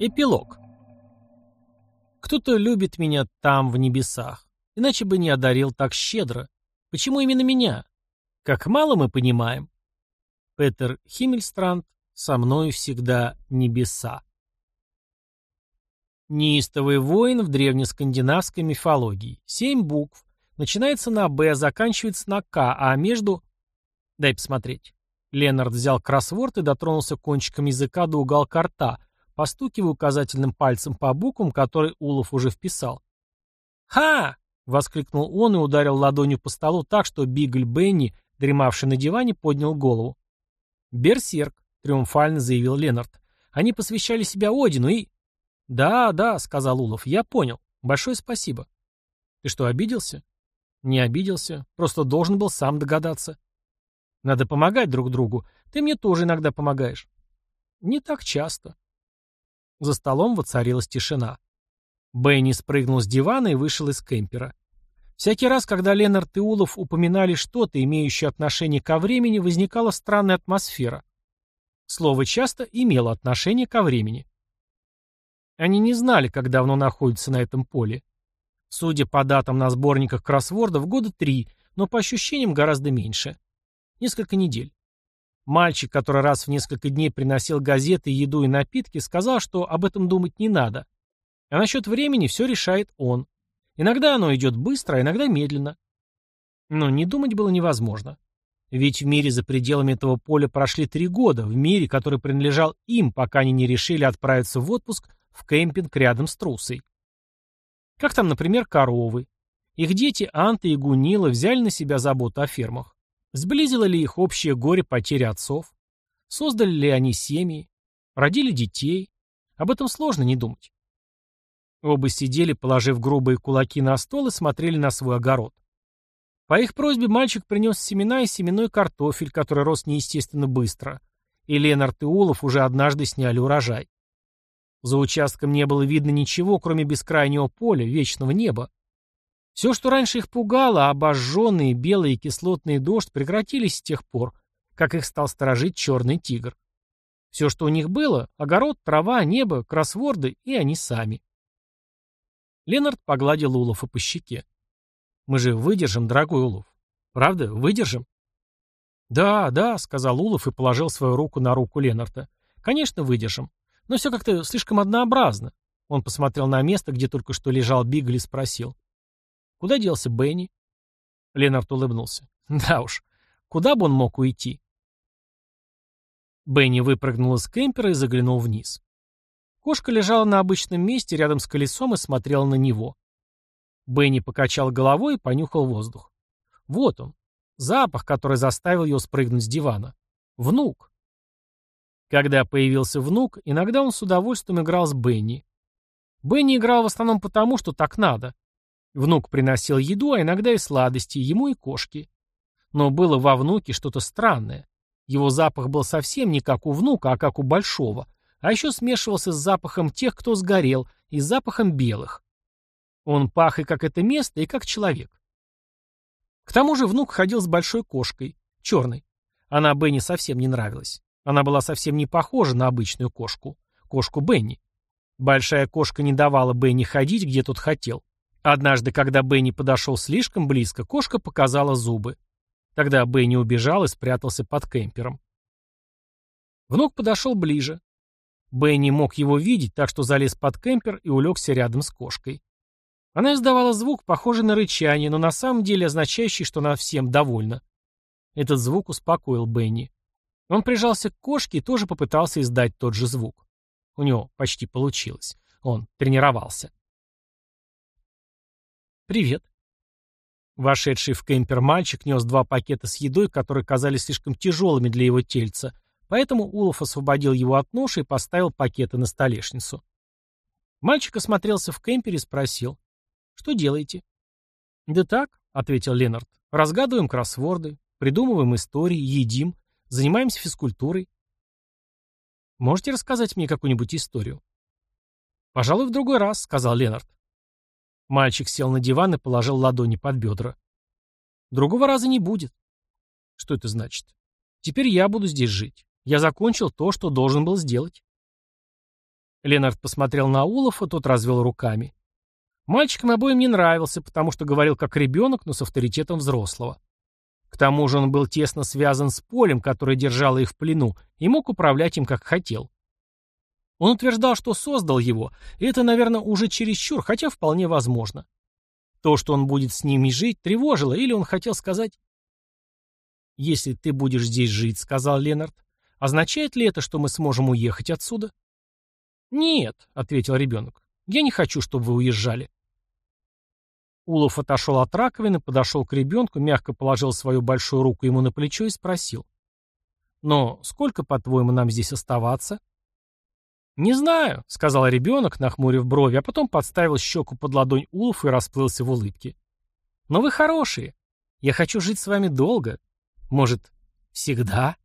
Эпилог. Кто-то любит меня там, в небесах. Иначе бы не одарил так щедро. Почему именно меня? Как мало мы понимаем. Петер Химмельстранд. Со мною всегда небеса. Неистовый воин в древнескандинавской мифологии. Семь букв. Начинается на «Б», заканчивается на «К», а между... Дай посмотреть. Ленард взял кроссворд и дотронулся кончиком языка до уголка рта, постукивая указательным пальцем по буквам, которые Улов уже вписал. «Ха!» — воскликнул он и ударил ладонью по столу так, что Бигль Бенни, дремавший на диване, поднял голову. «Берсерк», — триумфально заявил Ленард. «Они посвящали себя Одину и...» «Да, да», — сказал Улов, — «я понял. Большое спасибо». «Ты что, обиделся?» «Не обиделся. Просто должен был сам догадаться». «Надо помогать друг другу. Ты мне тоже иногда помогаешь». «Не так часто». За столом воцарилась тишина. Бенни спрыгнул с дивана и вышел из кемпера. Всякий раз, когда Ленард и Улов упоминали что-то, имеющее отношение ко времени, возникала странная атмосфера. Слово часто имело отношение ко времени. Они не знали, как давно находятся на этом поле. Судя по датам на сборниках кроссвордов, года три, но по ощущениям гораздо меньше. Несколько недель. Мальчик, который раз в несколько дней приносил газеты, еду и напитки, сказал, что об этом думать не надо. А насчет времени все решает он. Иногда оно идет быстро, а иногда медленно. Но не думать было невозможно. Ведь в мире за пределами этого поля прошли три года, в мире, который принадлежал им, пока они не решили отправиться в отпуск в кемпинг рядом с трусой. Как там, например, коровы. Их дети Анта и Гунила взяли на себя заботу о фермах. Сблизило ли их общее горе потери отцов? Создали ли они семьи? Родили детей? Об этом сложно не думать. Оба сидели, положив грубые кулаки на стол и смотрели на свой огород. По их просьбе мальчик принес семена и семенной картофель, который рос неестественно быстро. И Ленард и Улов уже однажды сняли урожай. За участком не было видно ничего, кроме бескрайнего поля, вечного неба. Все, что раньше их пугало, обожженные белые кислотный дождь, прекратились с тех пор, как их стал сторожить черный тигр. Все, что у них было — огород, трава, небо, кроссворды и они сами. Ленард погладил Улофа по щеке. «Мы же выдержим, дорогой Улов. Правда, выдержим?» «Да, да», — сказал Улов и положил свою руку на руку Ленарта. «Конечно, выдержим. Но все как-то слишком однообразно». Он посмотрел на место, где только что лежал Бигли и спросил. Куда делся Бенни? Ленард улыбнулся. Да уж, куда бы он мог уйти? Бенни выпрыгнул из кемпера и заглянул вниз. Кошка лежала на обычном месте рядом с колесом и смотрела на него. Бенни покачал головой и понюхал воздух. Вот он, запах, который заставил его спрыгнуть с дивана. Внук. Когда появился внук, иногда он с удовольствием играл с Бенни. Бенни играл в основном потому, что так надо. Внук приносил еду, а иногда и сладости, ему и кошке. Но было во внуке что-то странное. Его запах был совсем не как у внука, а как у большого, а еще смешивался с запахом тех, кто сгорел, и с запахом белых. Он пах и как это место, и как человек. К тому же внук ходил с большой кошкой, черной. Она Бенни совсем не нравилась. Она была совсем не похожа на обычную кошку, кошку Бенни. Большая кошка не давала Бенни ходить, где тот хотел. Однажды, когда Бенни подошел слишком близко, кошка показала зубы. Тогда Бенни убежал и спрятался под кемпером. Внук подошел ближе. Бенни мог его видеть, так что залез под кемпер и улегся рядом с кошкой. Она издавала звук, похожий на рычание, но на самом деле означающий, что она всем довольна. Этот звук успокоил Бенни. Он прижался к кошке и тоже попытался издать тот же звук. У него почти получилось. Он тренировался. «Привет». Вошедший в кемпер мальчик нес два пакета с едой, которые казались слишком тяжелыми для его тельца, поэтому Улов освободил его от ноши и поставил пакеты на столешницу. Мальчик осмотрелся в кемпере и спросил, «Что делаете?» «Да так», — ответил Ленард, — «разгадываем кроссворды, придумываем истории, едим, занимаемся физкультурой». «Можете рассказать мне какую-нибудь историю?» «Пожалуй, в другой раз», — сказал Ленард. Мальчик сел на диван и положил ладони под бедра. Другого раза не будет. Что это значит? Теперь я буду здесь жить. Я закончил то, что должен был сделать. Ленард посмотрел на Улафа, тот развел руками. Мальчикам обоим не нравился, потому что говорил как ребенок, но с авторитетом взрослого. К тому же он был тесно связан с полем, которое держало их в плену, и мог управлять им как хотел. Он утверждал, что создал его, и это, наверное, уже чересчур, хотя вполне возможно. То, что он будет с ними жить, тревожило, или он хотел сказать «Если ты будешь здесь жить», — сказал Ленард, — «означает ли это, что мы сможем уехать отсюда?» «Нет», — ответил ребенок, — «я не хочу, чтобы вы уезжали». Улов отошел от раковины, подошел к ребенку, мягко положил свою большую руку ему на плечо и спросил. «Но сколько, по-твоему, нам здесь оставаться?» «Не знаю», — сказал ребенок, нахмурив брови, а потом подставил щеку под ладонь Улов и расплылся в улыбке. «Но вы хорошие. Я хочу жить с вами долго. Может, всегда?»